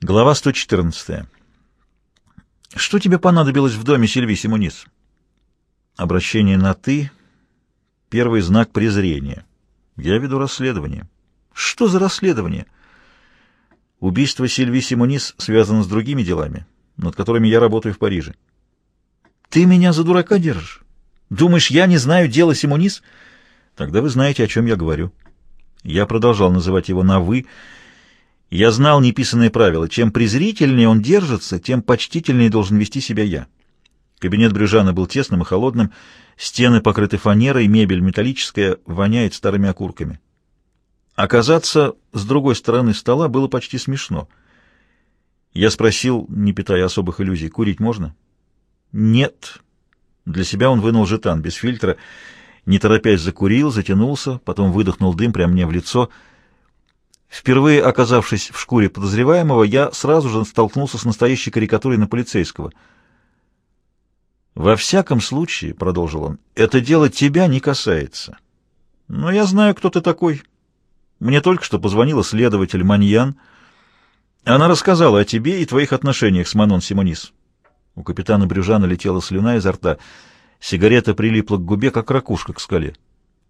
Глава 114. Что тебе понадобилось в доме Сильви Симонис? Обращение на «ты» — первый знак презрения. Я веду расследование. Что за расследование? Убийство Сильви Симонис связано с другими делами, над которыми я работаю в Париже. Ты меня за дурака держишь? Думаешь, я не знаю дела Симонис? Тогда вы знаете, о чем я говорю. Я продолжал называть его на «вы», я знал неписанное правило. Чем презрительнее он держится, тем почтительнее должен вести себя я. Кабинет Брюжана был тесным и холодным, стены покрыты фанерой, мебель металлическая, воняет старыми окурками. Оказаться с другой стороны стола было почти смешно. Я спросил, не питая особых иллюзий, курить можно? Нет. Для себя он вынул жетан без фильтра, не торопясь закурил, затянулся, потом выдохнул дым прямо мне в лицо — Впервые оказавшись в шкуре подозреваемого, я сразу же столкнулся с настоящей карикатурой на полицейского. «Во всяком случае», — продолжил он, — «это дело тебя не касается. Но я знаю, кто ты такой. Мне только что позвонила следователь Маньян. Она рассказала о тебе и твоих отношениях с Манон Симонис». У капитана Брюжана летела слюна изо рта. Сигарета прилипла к губе, как ракушка к скале.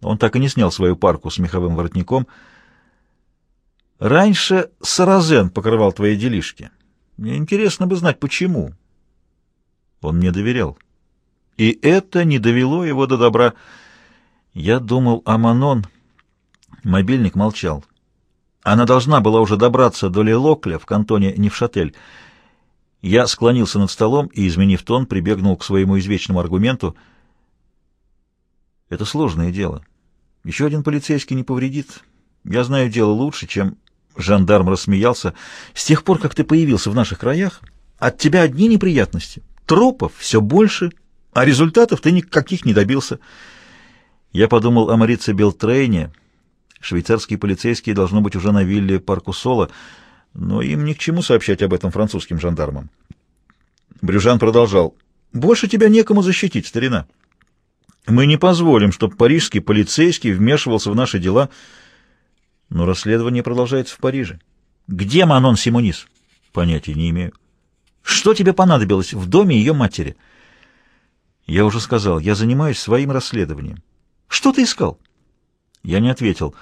Он так и не снял свою парку с меховым воротником — Раньше Саразен покрывал твои делишки. Мне интересно бы знать, почему. Он мне доверял. И это не довело его до добра. Я думал о Манон. Мобильник молчал. Она должна была уже добраться до Лелокля в кантоне Невшатель. Я склонился над столом и, изменив тон, прибегнул к своему извечному аргументу. Это сложное дело. Еще один полицейский не повредит. Я знаю дело лучше, чем Жандарм рассмеялся. «С тех пор, как ты появился в наших краях, от тебя одни неприятности. Тропов все больше, а результатов ты никаких не добился». Я подумал о Марице Белтрейне. Швейцарские полицейские должно быть уже на вилле Паркусола, но им ни к чему сообщать об этом французским жандармам. Брюжан продолжал. «Больше тебя некому защитить, старина. Мы не позволим, чтобы парижский полицейский вмешивался в наши дела». Но расследование продолжается в Париже. Где Манон Симонис? Понятия не имею. Что тебе понадобилось в доме ее матери? Я уже сказал, я занимаюсь своим расследованием. Что ты искал? Я не ответил.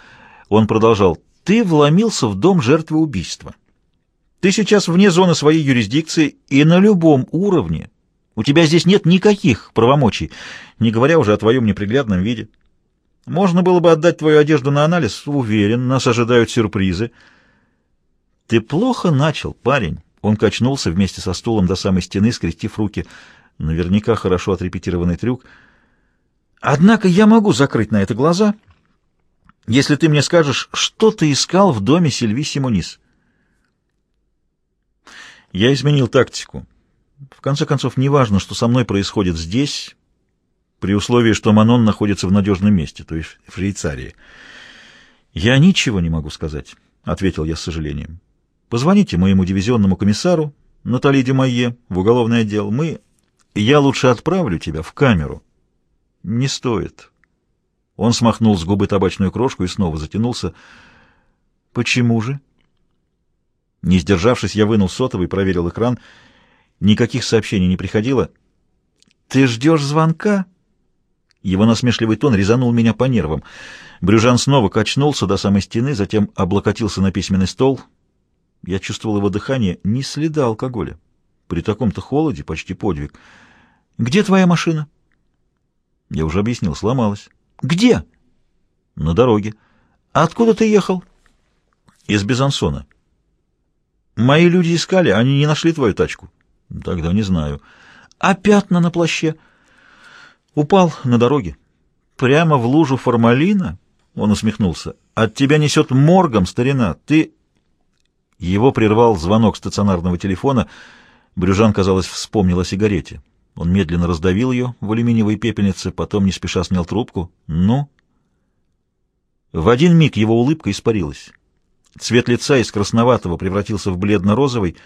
Он продолжал. Ты вломился в дом жертвы убийства. Ты сейчас вне зоны своей юрисдикции и на любом уровне. У тебя здесь нет никаких правомочий, не говоря уже о твоем неприглядном виде. Можно было бы отдать твою одежду на анализ. Уверен, нас ожидают сюрпризы. Ты плохо начал, парень. Он качнулся вместе со стулом до самой стены, скрестив руки. Наверняка хорошо отрепетированный трюк. Однако я могу закрыть на это глаза, если ты мне скажешь, что ты искал в доме Сильви Симонис. Я изменил тактику. В конце концов, неважно, что со мной происходит здесь, при условии, что Манон находится в надежном месте, то есть в Швейцарии. «Я ничего не могу сказать», — ответил я с сожалением. «Позвоните моему дивизионному комиссару, Натали Демайе, в уголовный отдел. Мы... Я лучше отправлю тебя в камеру». «Не стоит». Он смахнул с губы табачную крошку и снова затянулся. «Почему же?» Не сдержавшись, я вынул сотовый, проверил экран. Никаких сообщений не приходило. «Ты ждешь звонка?» Его насмешливый тон резанул меня по нервам. Брюжан снова качнулся до самой стены, затем облокотился на письменный стол. Я чувствовал его дыхание, ни следа алкоголя. При таком-то холоде почти подвиг. «Где твоя машина?» Я уже объяснил, сломалась. «Где?» «На дороге». «А откуда ты ехал?» «Из Безансона». «Мои люди искали, они не нашли твою тачку». «Тогда не знаю». «А пятна на плаще?» Упал на дороге. Прямо в лужу формалина? Он усмехнулся. От тебя несет моргом, старина. Ты... Его прервал звонок стационарного телефона. Брюжан, казалось, вспомнил о сигарете. Он медленно раздавил ее в алюминиевой пепельнице, потом не спеша снял трубку. «Ну?» В один миг его улыбка испарилась. Цвет лица из красноватого превратился в бледно-розовый.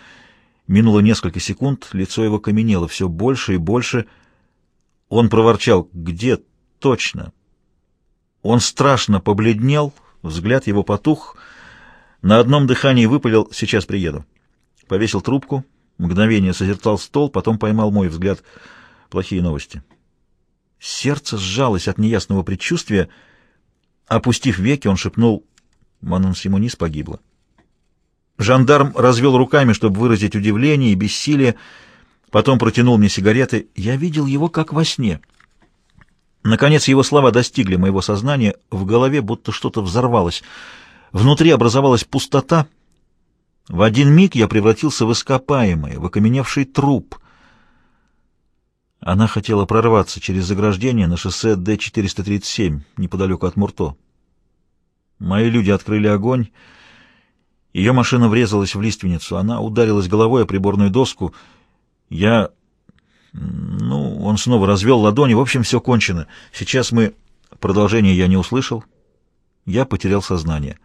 Минуло несколько секунд, лицо его каменело все больше и больше — он проворчал «Где точно?» Он страшно побледнел, взгляд его потух, на одном дыхании выпалил «Сейчас приеду». повесил трубку, мгновение созерцал стол, потом поймал мой взгляд. Плохие новости. Сердце сжалось от неясного предчувствия. Опустив веки, он шепнул, Манон Симонис погибла. Жандарм развел руками, чтобы выразить удивление и бессилие, потом протянул мне сигареты. Я видел его как во сне. Наконец его слова достигли моего сознания, в голове будто что-то взорвалось. Внутри образовалась пустота. В один миг я превратился в ископаемый, в окаменевший труп. Она хотела прорваться через заграждение на шоссе Д-437, неподалеку от Мурто. Мои люди открыли огонь. Ее машина врезалась в лиственницу. Она ударилась головой о приборную доску. Я... Ну, он снова развел ладони. В общем, все кончено. Сейчас мы... Продолжение я не услышал. Я потерял сознание.